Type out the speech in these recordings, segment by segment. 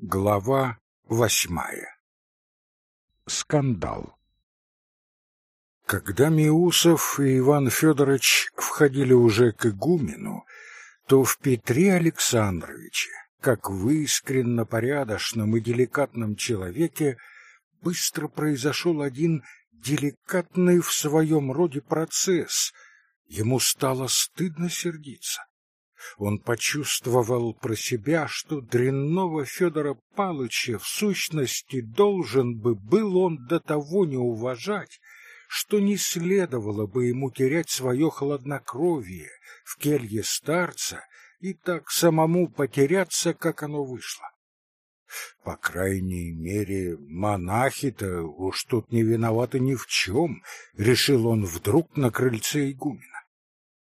Глава восьмая Скандал Когда Миусов и Иван Федорович входили уже к игумену, то в Петре Александровиче, как в искренно порядочном и деликатном человеке, быстро произошел один деликатный в своем роде процесс. Ему стало стыдно сердиться. Он почувствовал про себя, что дрянного Федора Палыча в сущности должен бы был он до того не уважать, что не следовало бы ему терять свое хладнокровие в келье старца и так самому потеряться, как оно вышло. По крайней мере, монахи-то уж тут не виноваты ни в чем, решил он вдруг на крыльце игумена.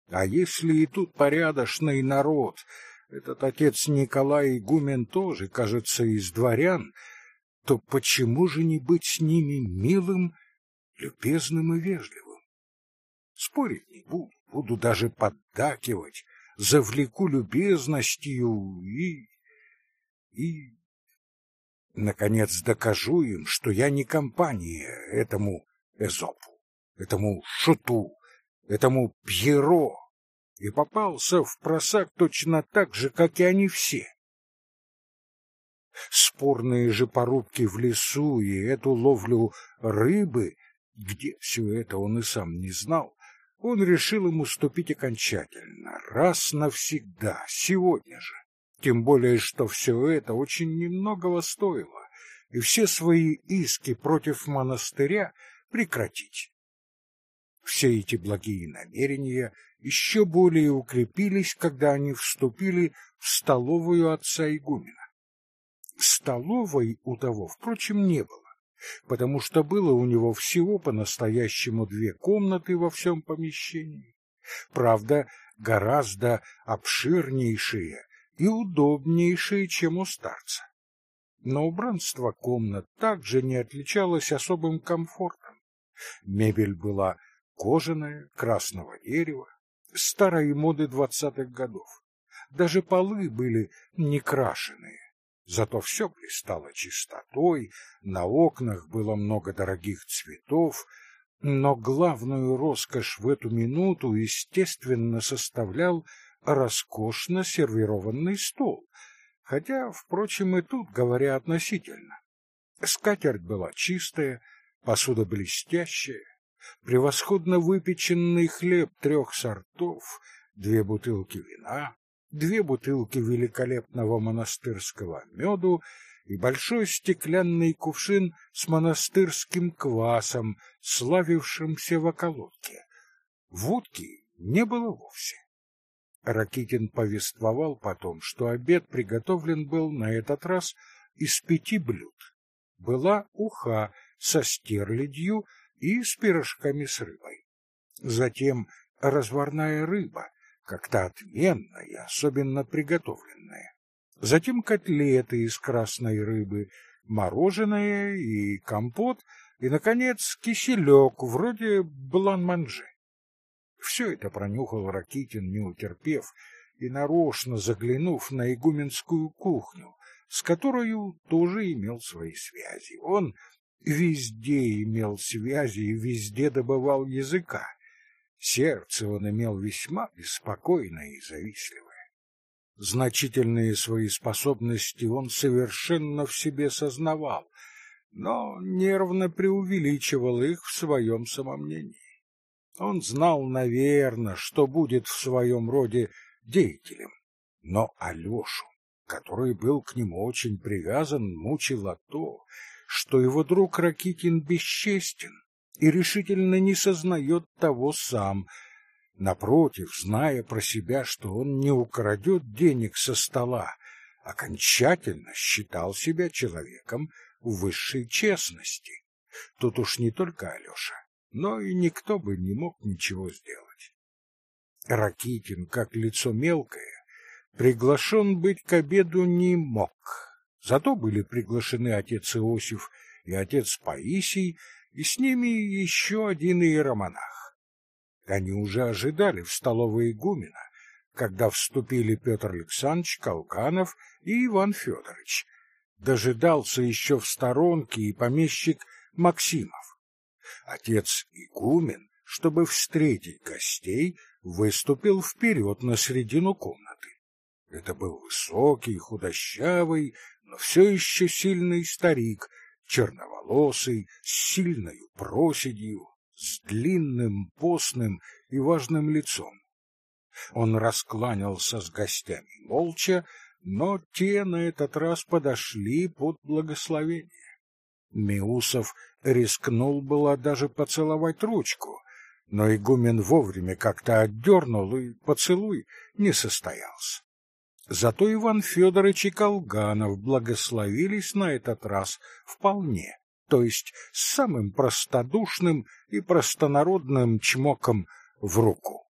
А если и тут порядочный народ, этот отец Николай Игумен тоже, кажется, из дворян, то почему же не быть с ними милым, любезным и вежливым? Спорить не буду, буду даже поддакивать, завлеку любезностью и... и... Наконец докажу им, что я не компания этому Эзопу, этому Шуту, этому Пьеро, и попался в просак точно так же, как и они все. Спорные же порубки в лесу и эту ловлю рыбы, где все это он и сам не знал, он решил ему уступить окончательно, раз навсегда, сегодня же. Тем более, что все это очень немногого стоило, и все свои иски против монастыря прекратить. Все эти благие намерения еще более укрепились, когда они вступили в столовую отца игумена. Столовой у того, впрочем, не было, потому что было у него всего по-настоящему две комнаты во всем помещении. Правда, гораздо обширнейшие и удобнейшие, чем у старца. Но убранство комнат также не отличалось особым комфортом. Мебель была кожаная, красного дерева, старой моды двадцатых годов. Даже полы были не крашеные, зато все блистало чистотой, на окнах было много дорогих цветов, но главную роскошь в эту минуту, естественно, составлял роскошно сервированный стол, хотя, впрочем, и тут говоря относительно. Скатерть была чистая, посуда блестящая, превосходно выпеченный хлеб трех сортов, две бутылки вина, две бутылки великолепного монастырского меду и большой стеклянный кувшин с монастырским квасом, славившимся в околотке. Водки не было вовсе. Ракитин повествовал потом, что обед приготовлен был на этот раз из пяти блюд. Была уха со стерлядью и с пирожками с рыбой. Затем разварная рыба, как-то отменная особенно приготовленная. Затем котлеты из красной рыбы, мороженое и компот, и, наконец, киселек, вроде блан-манже. Все это пронюхал Ракитин, не утерпев, и нарочно заглянув на игуменскую кухню, с которой тоже имел свои связи. Он везде имел связи и везде добывал языка. Сердце он имел весьма беспокойное и завистливое. Значительные свои способности он совершенно в себе сознавал, но нервно преувеличивал их в своем самомнении. Он знал, наверное, что будет в своем роде деятелем, но Алешу, который был к нему очень привязан, мучило то, что его друг Ракитин бесчестен и решительно не сознает того сам. Напротив, зная про себя, что он не украдет денег со стола, окончательно считал себя человеком высшей честности. Тут уж не только Алеша, но и никто бы не мог ничего сделать. Ракитин, как лицо мелкое, приглашен быть к обеду не мог Зато были приглашены отец Иосиф и отец Паисий, и с ними еще один иеромонах. Они уже ожидали в столовой игумена, когда вступили Петр Александрович Калканов и Иван Федорович. дожидался еще в сторонке и помещик Максимов. Отец игумен, чтобы встретить гостей, выступил вперед на середину комнаты. Это был высокий, худощавый, но все еще сильный старик, черноволосый, с сильной проседью, с длинным, постным и важным лицом. Он раскланялся с гостями молча, но те на этот раз подошли под благословение. Миусов рискнул было даже поцеловать ручку, но игумен вовремя как-то отдернул, и поцелуй не состоялся. Зато Иван Федорович и Колганов благословились на этот раз вполне, то есть с самым простодушным и простонародным чмоком в руку.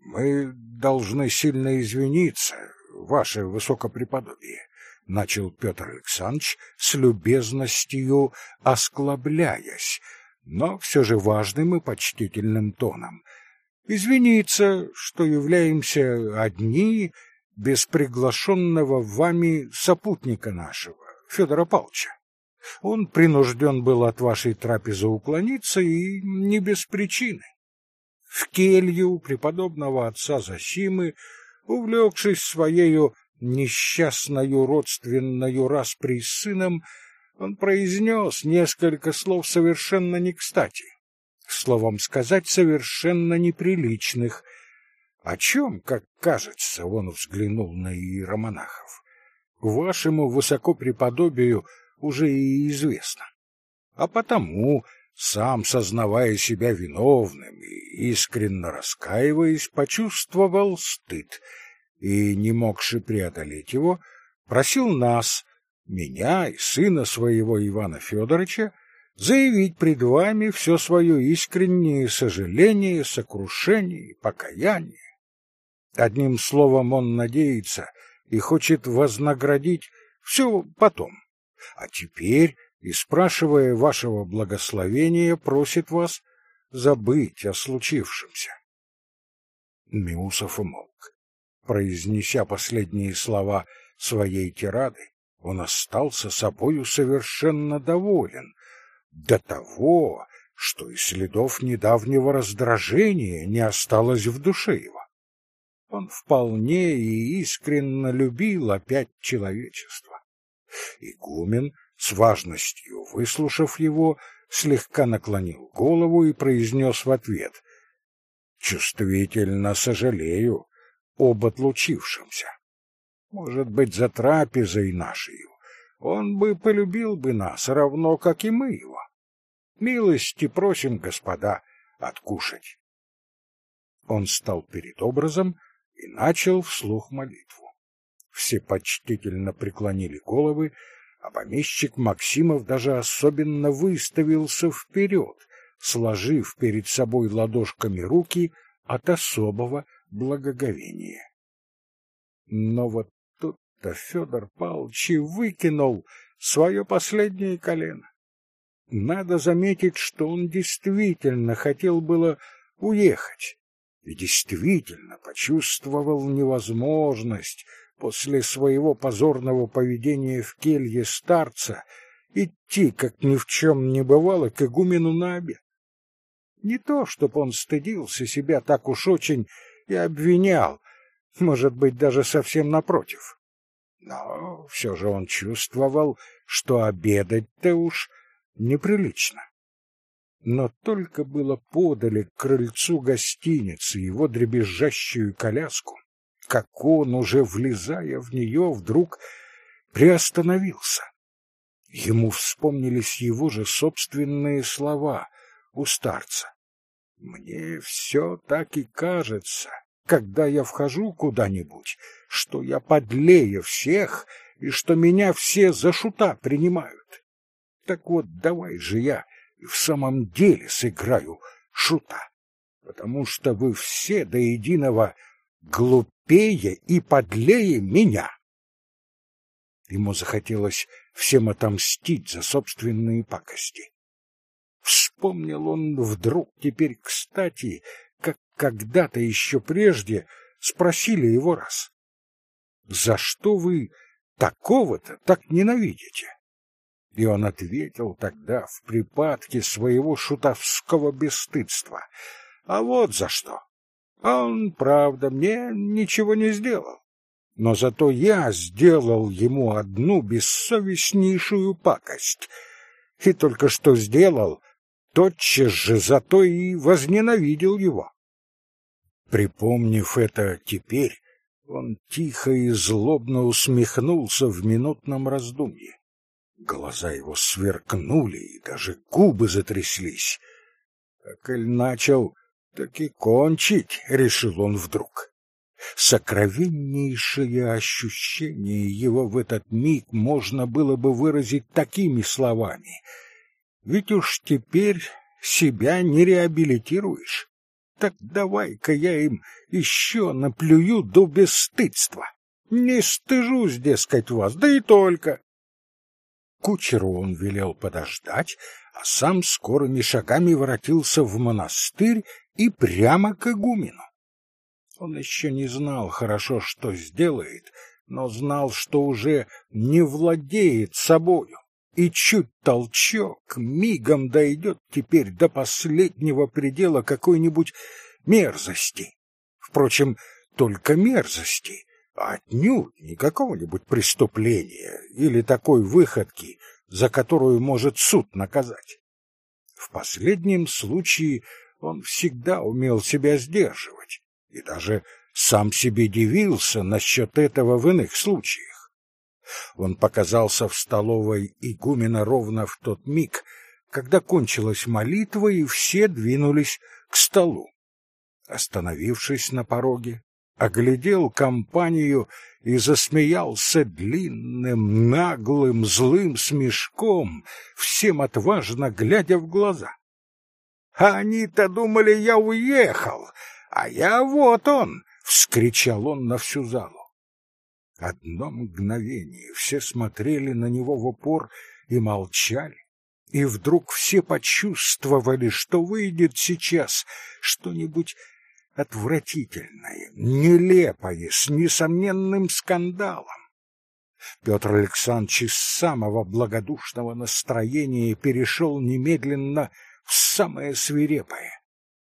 Мы должны сильно извиниться, ваше высокопреподобие, начал Петр Александрович с любезностью осклабляясь, но все же важным и почтительным тоном. Извиниться, что являемся одни без приглашенного вами сопутника нашего, Федора Павловича. Он принужден был от вашей трапезы уклониться и не без причины. В келью преподобного отца Засимы, увлекшись своею несчастною родственною распри с сыном, он произнес несколько слов совершенно не кстати, словом сказать, совершенно неприличных. О чем, как кажется, он взглянул на иеромонахов. Вашему высокопреподобию уже и известно. А потому, сам сознавая себя виновным и искренне раскаиваясь, почувствовал стыд и, не могши преодолеть его, просил нас, меня и сына своего Ивана Федоровича, заявить пред вами все свое искреннее сожаление, сокрушение и покаяние. Одним словом, он надеется и хочет вознаградить все потом. А теперь, и спрашивая вашего благословения, просит вас забыть о случившемся. Миусов умолк. Произнеся последние слова своей тирады, он остался собою совершенно доволен, до того, что и следов недавнего раздражения не осталось в душе его. Он вполне и искренне любил опять человечество. Игумен, с важностью выслушав его, слегка наклонил голову и произнес в ответ «Чувствительно сожалею об отлучившемся. Может быть, за трапезой нашей он бы полюбил бы нас, равно как и мы его. Милости просим, господа, откушать. Он стал перед образом и начал вслух молитву. Все почтительно преклонили головы, а помещик Максимов даже особенно выставился вперед, сложив перед собой ладошками руки от особого благоговения. Но вот тут-то Федор Павлович и выкинул свое последнее колено. Надо заметить, что он действительно хотел было уехать, и действительно почувствовал невозможность после своего позорного поведения в келье старца идти, как ни в чем не бывало, к игумену на обед. Не то, чтоб он стыдился себя так уж очень и обвинял, может быть, даже совсем напротив. Но все же он чувствовал, что обедать-то уж неприлично. Но только было подали к крыльцу гостиницы его дребезжащую коляску, как он, уже влезая в нее, вдруг приостановился. Ему вспомнились его же собственные слова у старца. «Мне все так и кажется, когда я вхожу куда-нибудь, что я подлее всех и что меня все за шута принимают. Так вот, давай же я в самом деле сыграю шута, потому что вы все до единого глупее и подлее меня. Ему захотелось всем отомстить за собственные пакости. Вспомнил он вдруг теперь кстати, когда-то еще прежде спросили его раз. «За что вы такого-то так ненавидите? И он ответил тогда в припадке своего шутовского бесстыдства. А вот за что. Он, правда, мне ничего не сделал. Но зато я сделал ему одну бессовестнейшую пакость. И только что сделал, тотчас же зато и возненавидел его. Припомнив это теперь, он тихо и злобно усмехнулся в минутном раздумье. Глаза его сверкнули, и даже губы затряслись. Так Эль начал, так и кончить, — решил он вдруг. Сокровеннейшее ощущение его в этот миг можно было бы выразить такими словами. Ведь уж теперь себя не реабилитируешь. Так давай-ка я им еще наплюю до бесстыдства. Не стыжусь, дескать, вас, да и только. Кучеру он велел подождать, а сам скорыми шагами воротился в монастырь и прямо к игумену. Он еще не знал хорошо, что сделает, но знал, что уже не владеет собою, и чуть толчок мигом дойдет теперь до последнего предела какой-нибудь мерзости. Впрочем, только мерзости, а отнюдь не какого-нибудь преступления или такой выходки, за которую может суд наказать. В последнем случае он всегда умел себя сдерживать и даже сам себе дивился насчет этого в иных случаях. Он показался в столовой игумена ровно в тот миг, когда кончилась молитва, и все двинулись к столу. Остановившись на пороге, оглядел компанию и засмеялся длинным, наглым, злым смешком, всем отважно глядя в глаза. А они-то думали, я уехал, а я вот он, вскричал он на всю залу. Одно мгновение все смотрели на него в упор и молчали, и вдруг все почувствовали, что выйдет сейчас что-нибудь отвратительное, нелепое, с несомненным скандалом. Петр Александрович из самого благодушного настроения перешел немедленно в самое свирепое.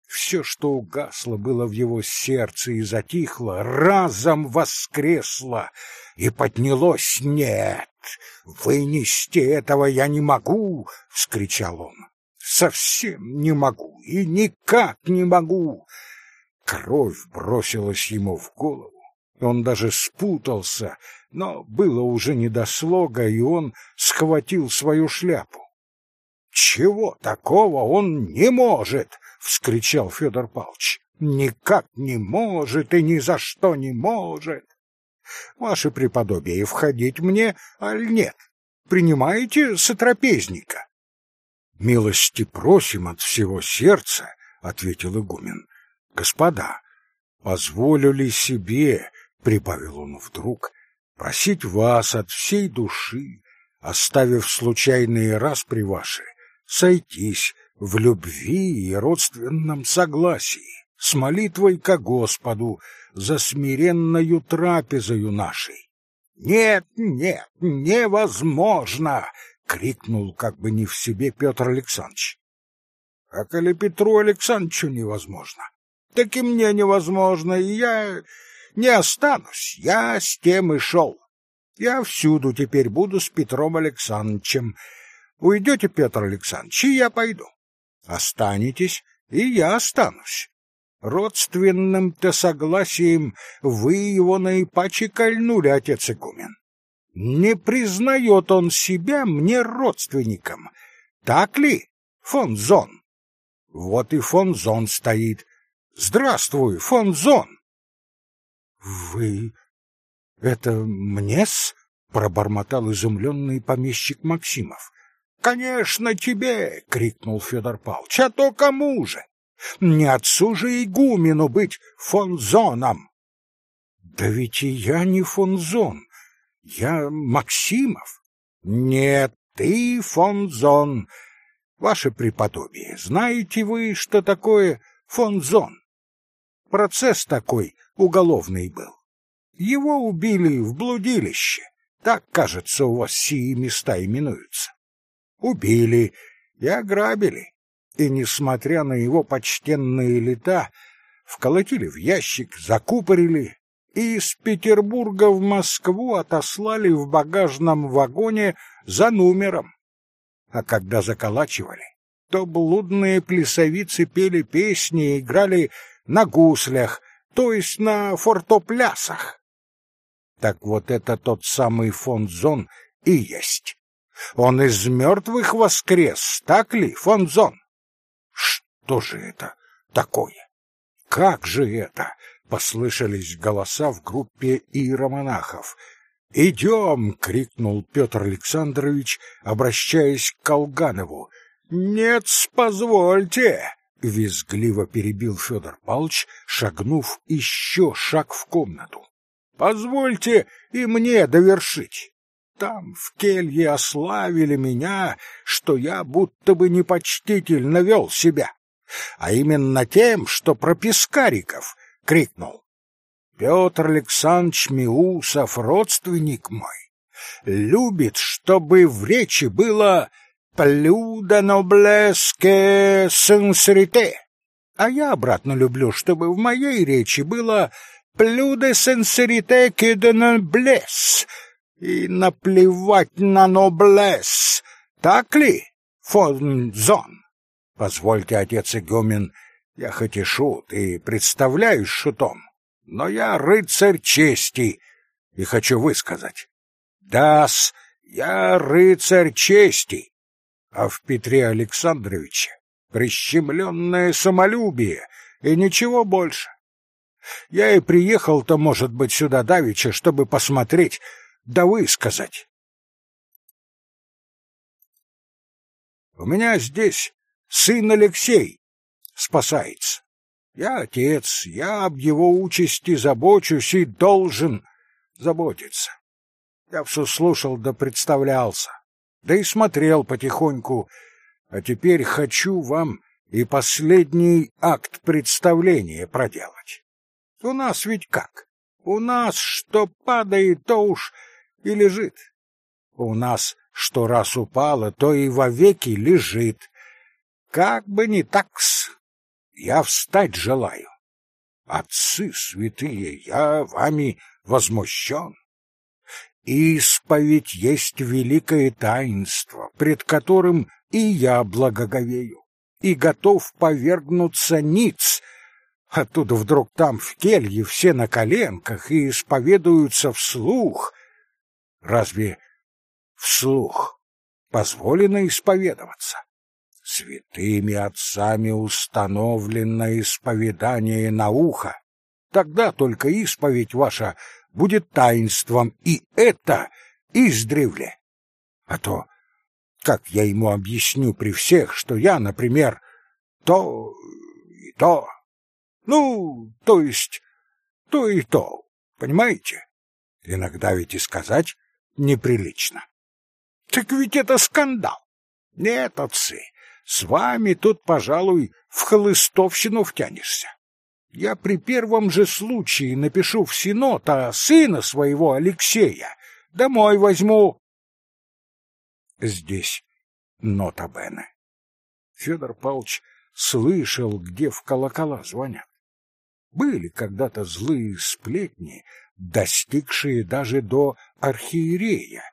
Все, что угасло было в его сердце и затихло, разом воскресло и поднялось. «Нет, вынести этого я не могу!» — вскричал он. «Совсем не могу и никак не могу!» Кровь бросилась ему в голову. Он даже спутался, но было уже не до слога, и он схватил свою шляпу. Чего такого он не может, вскричал Федор Павлович. Никак не может и ни за что не может. Ваше преподобие, входить мне, аль нет? Принимаете сотрапезника? Милости просим от всего сердца, ответил игумен господа, позволю ли себе, — прибавил он вдруг, — просить вас от всей души, оставив случайные распри ваши, сойтись в любви и родственном согласии с молитвой ко Господу за смиренною трапезою нашей. «Нет, нет, невозможно!» — крикнул как бы не в себе Петр Александрович. «А коли Петру Александровичу невозможно, так и мне невозможно, и я не останусь. Я с тем и шел. Я всюду теперь буду с Петром Александровичем. Уйдете, Петр Александрович, и я пойду. Останетесь, и я останусь. Родственным-то согласием вы его наипаче кольнули, отец игумен. Не признает он себя мне родственником. Так ли, фон Зон? Вот и фон Зон стоит, Здравствуй, фон Зон. Вы это мне-с? пробормотал изумленный помещик Максимов. Конечно, тебе, крикнул Федор Павлович. А то кому же? Не отцу же игумену быть фон Зоном. Да ведь и я не фон Зон. Я Максимов. Нет, ты фон Зон. Ваше преподобие, знаете вы, что такое фон Зон? Процесс такой уголовный был. Его убили в блудилище, Так, кажется, у вас сии места именуются. Убили и ограбили, и, несмотря на его почтенные лета, вколотили в ящик, закупорили и из Петербурга в Москву отослали в багажном вагоне за номером. А когда заколачивали, то блудные плясовицы пели песни и играли на гуслях, то есть на фортоплясах. Так вот это тот самый Фонзон и есть. Он из мертвых воскрес, так ли, Фонзон? Что же это такое? Как же это? Послышались голоса в группе иеромонахов. «Идем!» — крикнул Петр Александрович, обращаясь к Колганову. «Нет, позвольте!» — визгливо перебил Федор Павлович, шагнув еще шаг в комнату. «Позвольте и мне довершить. Там, в келье, ославили меня, что я будто бы непочтительно вел себя, а именно тем, что про Пискариков крикнул. Петр Александрович Миусов, родственник мой, любит, чтобы в речи было «плю de noblesse que sincérité», а я обратно люблю, чтобы в моей речи было «плю de sincérité que de noblesse», и наплевать на ноблес, так ли, фон Зон? Позвольте, отец игумен, я хоть и шут и представляюсь шутом, но я рыцарь чести и хочу высказать. Дас, я рыцарь чести, а в Петре Александровиче прищемленное самолюбие и ничего больше. Я и приехал-то, может быть, сюда давеча, чтобы посмотреть, да высказать. У меня здесь сын Алексей спасается. Я отец, я об его участи забочусь и должен заботиться. Я все слушал да представлялся, да и смотрел потихоньку, а теперь хочу вам и последний акт представления проделать. У нас ведь как? У нас что падает, то уж и лежит. У нас что раз упало, то и вовеки лежит. Как бы не так-с, я встать желаю. Отцы святые, я вами возмущен. Исповедь есть великое таинство, пред которым и я благоговею, и готов повергнуться ниц. Оттуда вдруг там в келье все на коленках и исповедуются вслух. Разве вслух позволено исповедоваться? святыми отцами установлено исповедание на ухо, тогда только исповедь ваша будет таинством, и это издревле. А то, как я ему объясню при всех, что я, например, то и то, ну, то есть то и то, понимаете? Иногда ведь и сказать неприлично. Так ведь это скандал. Нет, отцы, с вами тут, пожалуй, в хлыстовщину втянешься. Я при первом же случае напишу в Синод, а сына своего Алексея домой возьму. Здесь нота Бене. Федор Павлович слышал, где в колокола звонят. Были когда-то злые сплетни, достигшие даже до архиерея,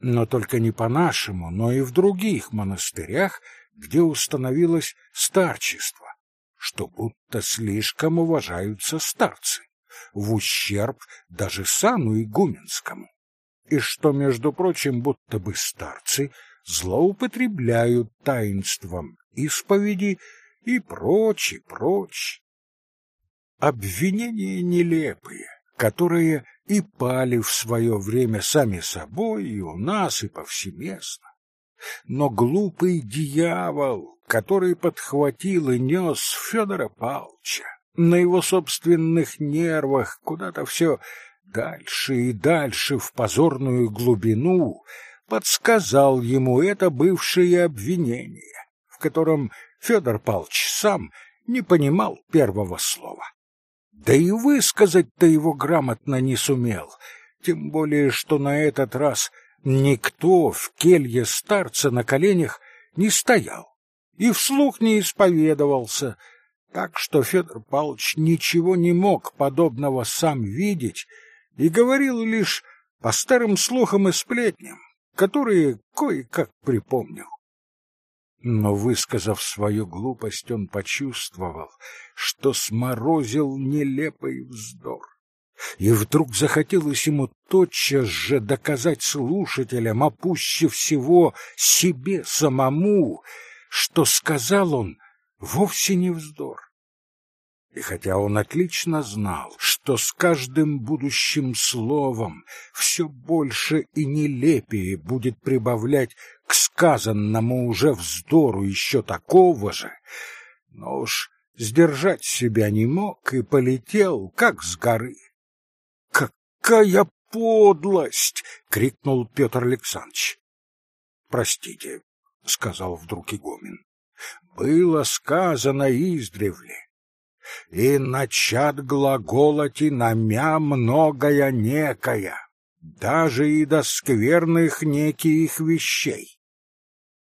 но только не по-нашему, но и в других монастырях где установилось старчество, что будто слишком уважаются старцы, в ущерб даже сану игуменскому, и что, между прочим, будто бы старцы злоупотребляют таинством исповеди и прочее, прочее. Обвинения нелепые, которые и пали в свое время сами собой и у нас, и повсеместно но глупый дьявол, который подхватил и нес Федора Павловича на его собственных нервах куда-то все дальше и дальше в позорную глубину, подсказал ему это бывшее обвинение, в котором Федор Павлович сам не понимал первого слова. Да и высказать-то его грамотно не сумел, Тем более, что на этот раз никто в келье старца на коленях не стоял и вслух не исповедовался, так что Федор Павлович ничего не мог подобного сам видеть и говорил лишь по старым слухам и сплетням, которые кое-как припомнил. Но, высказав свою глупость, он почувствовал, что сморозил нелепый вздор. И вдруг захотелось ему тотчас же доказать слушателям, а пуще всего себе самому, что сказал он вовсе не вздор. И хотя он отлично знал, что с каждым будущим словом все больше и нелепее будет прибавлять к сказанному уже вздору еще такого же, но уж сдержать себя не мог и полетел, как с горы. «Какая подлость!» — крикнул Петр Александрович. «Простите», — сказал вдруг Игумен, — «было сказано издревле, и начат глаголоти намя многое некая, даже и до скверных неких вещей.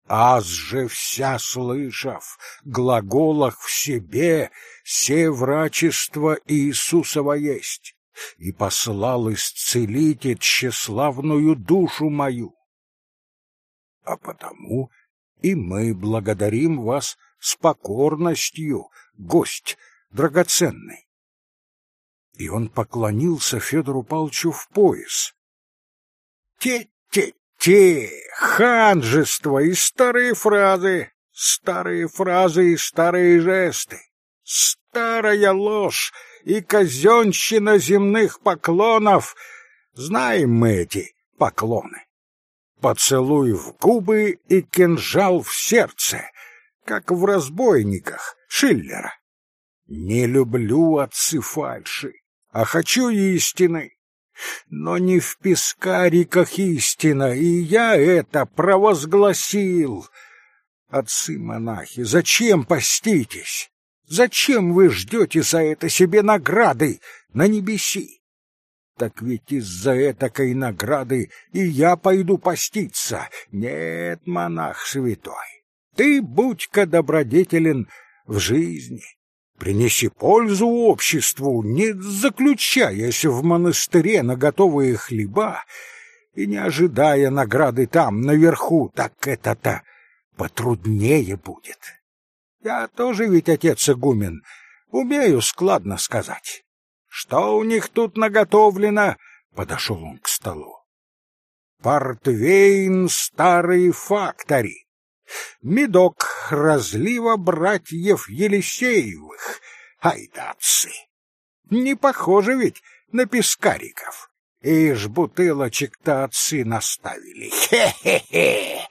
Аз же вся слышав, глаголах в себе, все врачество Иисусова есть, и послал исцелить тщеславную душу мою. А потому и мы благодарим вас с покорностью, гость драгоценный. И он поклонился Федору Палчу в пояс. Те-те-те, ханжество и старые фразы, старые фразы и старые жесты, старая ложь и казенщина земных поклонов. Знаем мы эти поклоны. Поцелуй в губы и кинжал в сердце, как в разбойниках Шиллера. Не люблю отцы фальши, а хочу истины. Но не в пескариках истина, и я это провозгласил. Отцы-монахи, зачем поститесь? Зачем вы ждете за это себе награды на небеси? Так ведь из-за этакой награды и я пойду поститься. Нет, монах святой, ты будь-ка добродетелен в жизни. Принеси пользу обществу, не заключаясь в монастыре на готовые хлеба и не ожидая награды там, наверху, так это-то потруднее будет. Я тоже ведь отец игумен, умею складно сказать. Что у них тут наготовлено? Подошел он к столу. Портвейн старый фактори. Медок разлива братьев Елисеевых. Айдатцы. Не похоже ведь на пескариков. Ишь, бутылочек-то отцы наставили. Хе-хе-хе!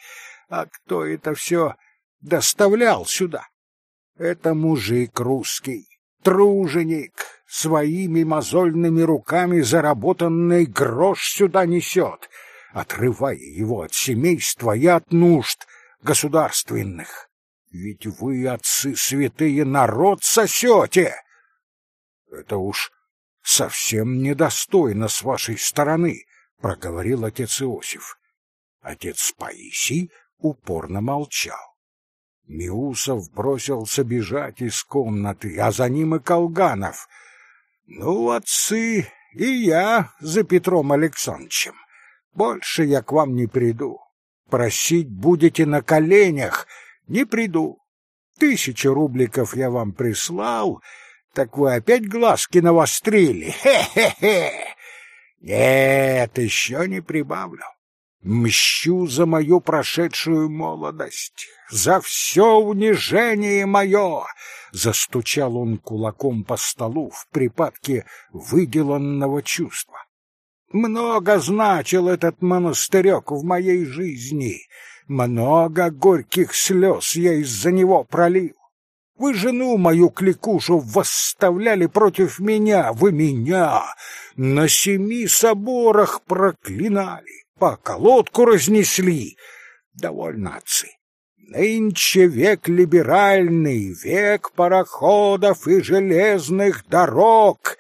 А кто это все доставлял сюда? Это мужик русский, труженик, своими мозольными руками заработанный грош сюда несет, отрывая его от семейства и от нужд государственных. Ведь вы, отцы святые, народ сосете. Это уж совсем недостойно с вашей стороны, проговорил отец Иосиф. Отец Паисий упорно молчал. Миусов бросился бежать из комнаты, а за ним и Колганов. Ну, отцы, и я за Петром Александровичем. Больше я к вам не приду. Просить будете на коленях, не приду. Тысячу рубликов я вам прислал, так вы опять глазки навострили. Хе-хе-хе! Нет, еще не прибавлю. Мщу за мою прошедшую молодость, за все унижение мое!» Застучал он кулаком по столу в припадке выделанного чувства. «Много значил этот монастырек в моей жизни, много горьких слез я из-за него пролил. Вы жену мою кликушу восставляли против меня, вы меня на семи соборах проклинали по колодку разнесли. Довольно, отцы. Нынче век либеральный, век пароходов и железных дорог.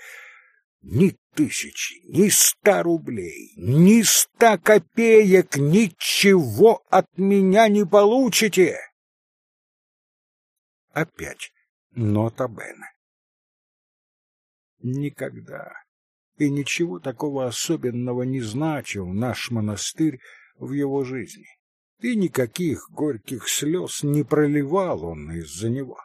Ни тысячи, ни ста рублей, ни ста копеек, ничего от меня не получите. Опять нота Бена. Никогда и ничего такого особенного не значил наш монастырь в его жизни, и никаких горьких слез не проливал он из-за него.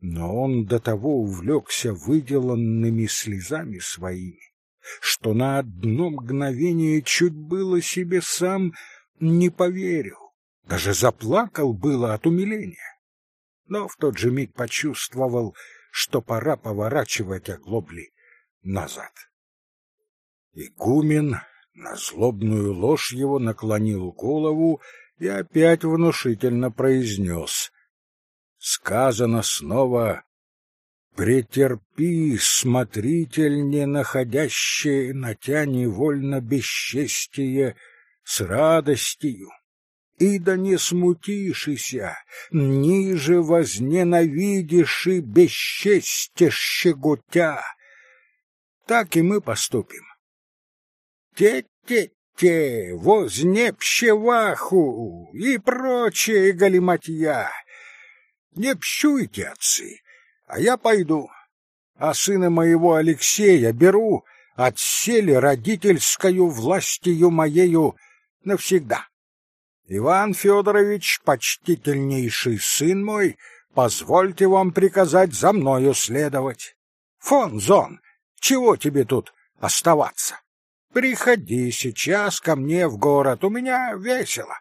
Но он до того увлекся выделанными слезами своими, что на одно мгновение чуть было себе сам не поверил, даже заплакал было от умиления. Но в тот же миг почувствовал, что пора поворачивать оглобли назад. Игумен на злобную ложь его наклонил голову и опять внушительно произнес. Сказано снова «Претерпи, смотритель, не находящее на тя невольно бесчестие, с радостью, и да не смутишися, ниже возненавидишь и бесчестие щеготя». Так и мы поступим. Те-те-те, вознепщеваху и прочее галиматья. Не пщуйте, отцы, а я пойду. А сына моего Алексея беру, отсели родительскою властью моею навсегда. Иван Федорович, почтительнейший сын мой, позвольте вам приказать за мною следовать. Фон Зон, чего тебе тут оставаться? Приходи сейчас ко мне в город, у меня весело.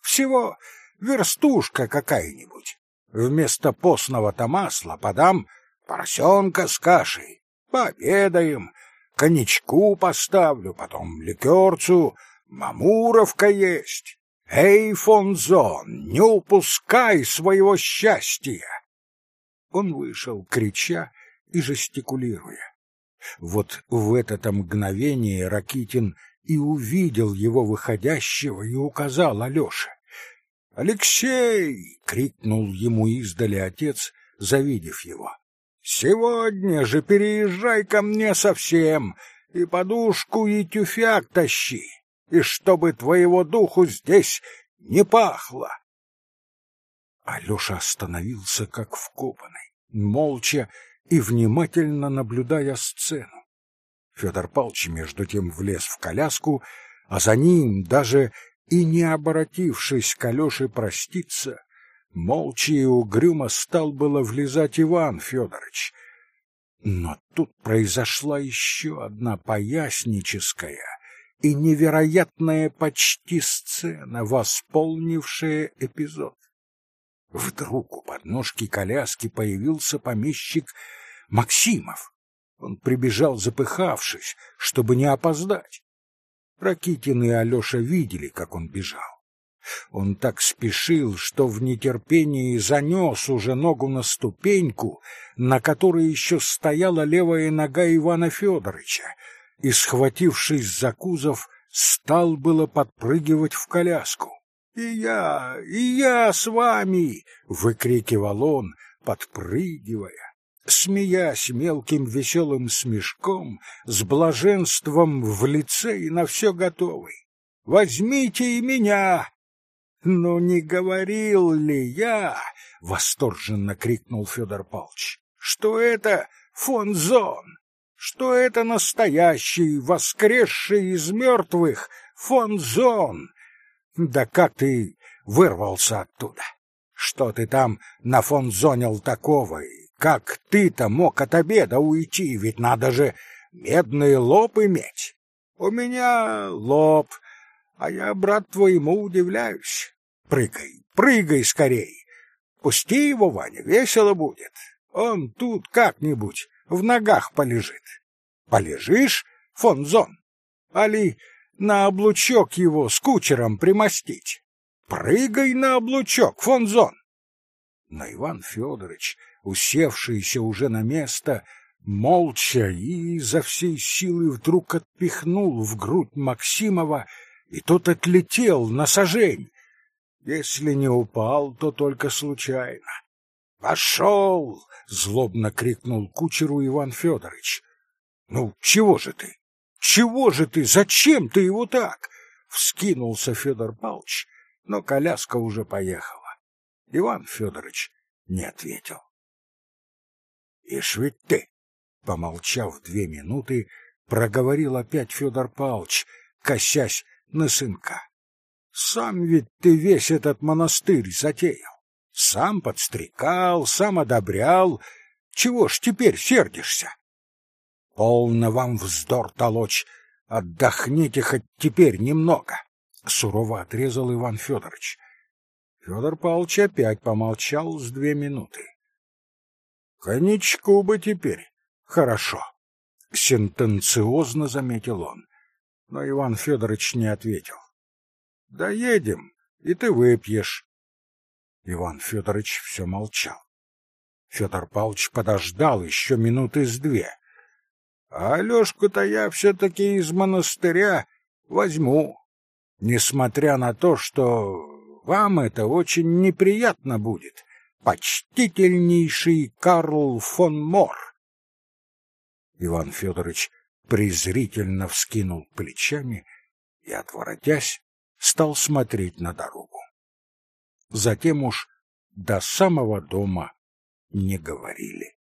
Всего верстушка какая-нибудь. Вместо постного-то масла подам поросенка с кашей. Пообедаем, коньячку поставлю, потом ликерцу, мамуровка есть. Эй, Фонзон, не упускай своего счастья! Он вышел, крича и жестикулируя. Вот в это мгновение Ракитин и увидел его выходящего и указал Алёше. «Алексей!» — крикнул ему издали отец, завидев его. «Сегодня же переезжай ко мне совсем, и подушку, и тюфяк тащи, и чтобы твоего духу здесь не пахло!» Алёша остановился как вкопанный, молча и внимательно наблюдая сцену. Федор Павлович между тем влез в коляску, а за ним, даже и не обратившись к Алёше проститься, молча и угрюмо стал было влезать Иван Федорович. Но тут произошла еще одна поясническая и невероятная почти сцена, восполнившая эпизод. Вдруг у подножки коляски появился помещик Максимов. Он прибежал запыхавшись, чтобы не опоздать. Ракитин и Алёша видели, как он бежал. Он так спешил, что в нетерпении занёс уже ногу на ступеньку, на которой ещё стояла левая нога Ивана Федоровича, и, схватившись за кузов, стал было подпрыгивать в коляску. «И я, и я с вами!» — выкрикивал он, подпрыгивая, смеясь мелким веселым смешком, с блаженством в лице и на все готовый. «Возьмите и меня!» «Ну, не говорил ли я?» — восторженно крикнул Федор Павлович. «Что это фон Зон? Что это настоящий, воскресший из мертвых фон Зон? Да как ты вырвался оттуда? Что ты там на фон зонил такого? И как ты-то мог от обеда уйти? Ведь надо же медный лоб иметь. У меня лоб, а я, брат твоему, удивляюсь. Прыгай, прыгай скорей. Пусти его, Ваня, весело будет. Он тут как-нибудь в ногах полежит. Полежишь, фон зон? Али на облучок его с кучером примостить. Прыгай на облучок, Фонзон. Но Иван Федорович, усевшийся уже на место, молча и изо всей силы вдруг отпихнул в грудь Максимова, и тот отлетел на сажень. Если не упал, то только случайно. «Пошел!» — злобно крикнул кучеру Иван Федорович. Ну, чего же ты? Чего же ты? Зачем ты его так? Вскинулся Федор Павлович, но коляска уже поехала. Иван Федорович не ответил. Ишь ведь ты, помолчав две минуты, проговорил опять Федор Павлович, косясь на сынка. Сам ведь ты весь этот монастырь затеял. Сам подстрекал, сам одобрял. Чего ж теперь сердишься? Полно вам вздор толочь. Отдохните хоть теперь немного. Сурово отрезал Иван Федорович. Федор Павлович опять помолчал с две минуты. Коньячку бы теперь. Хорошо. Сентенциозно заметил он. Но Иван Федорович не ответил. Доедем, и ты выпьешь. Иван Федорович все молчал. Федор Павлович подождал еще минуты с две. А Алешку-то я все-таки из монастыря возьму, несмотря на то, что вам это очень неприятно будет, почтительнейший Карл фон Мор. Иван Федорович презрительно вскинул плечами и, отворотясь, стал смотреть на дорогу. Затем уж до самого дома не говорили.